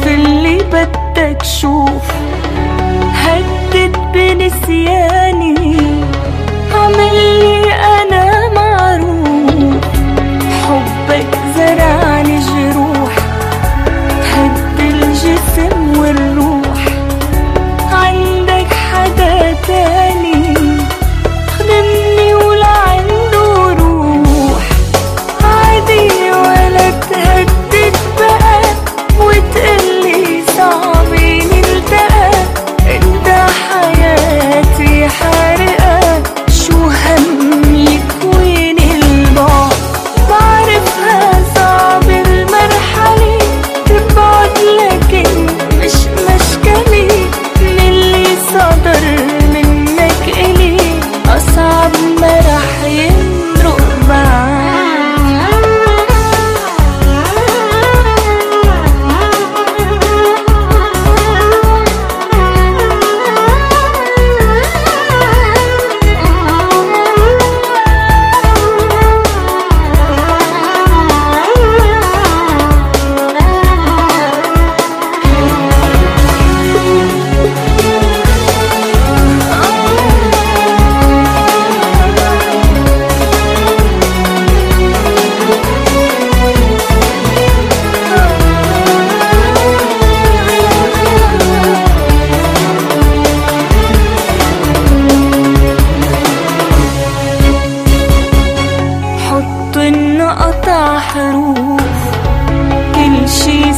شوف اللي بدك شوف. هدد بنسياني. عمل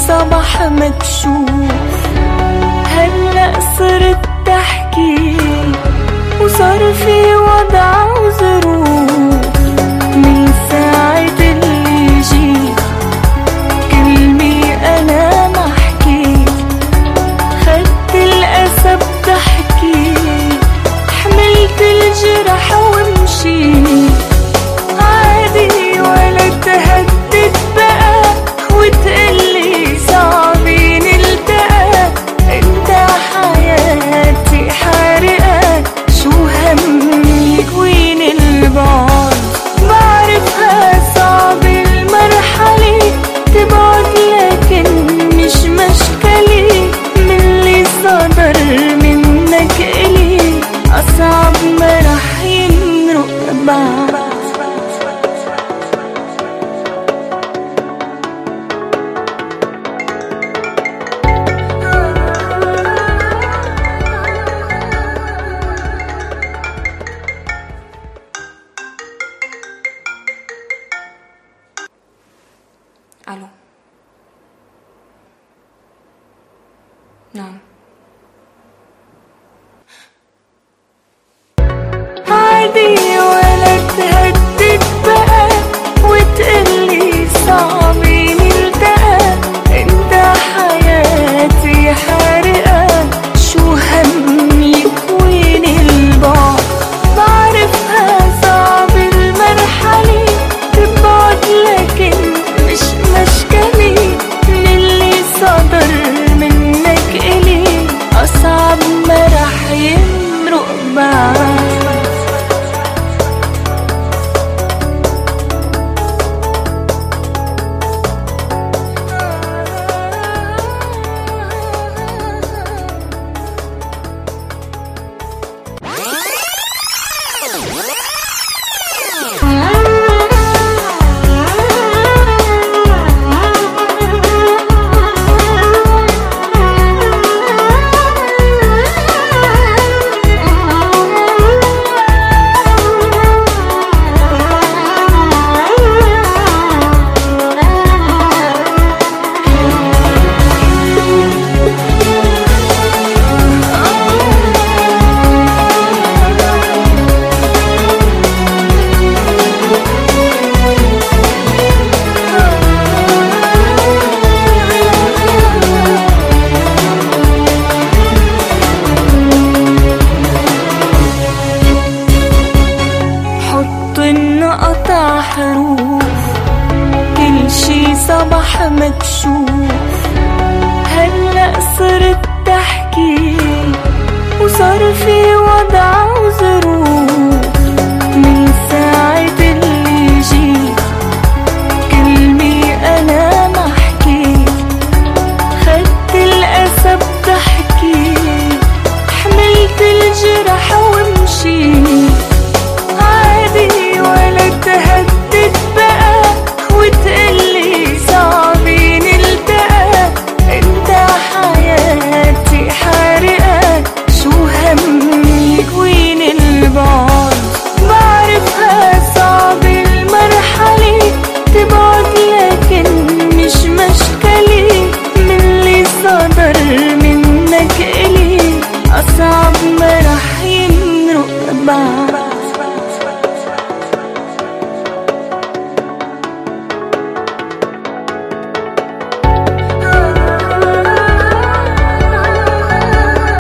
صباح مكشوف. هلأ صرت تحكي. وصار في وضعك No. feel what I goodbye.